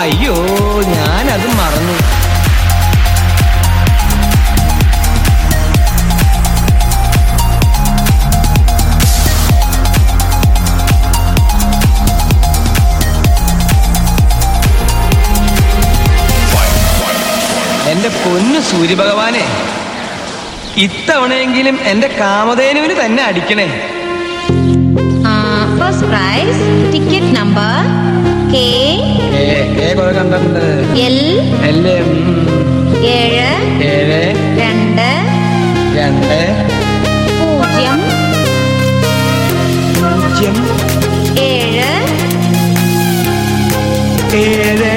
അയ്യോ ഞാനത് മറന്നു. എന്റെ പൊന്നു സൂര്യഭഗവാനെ ഇത്തവണയെങ്കിലും എന്റെ കാമധേനുവിന് തന്നെ അടിക്കണേ. ടിക്കറ്റ് നമ്പർ பூஜ்ஜியம் பூஜ்ஜியம் ஏழு ஏழு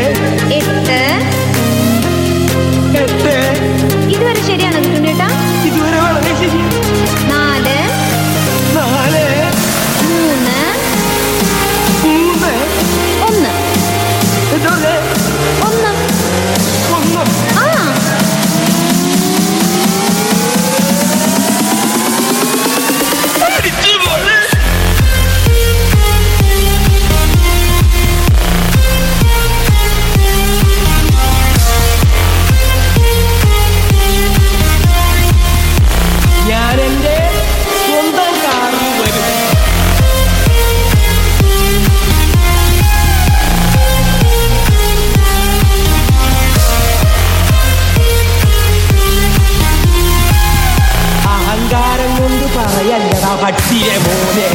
I'd see.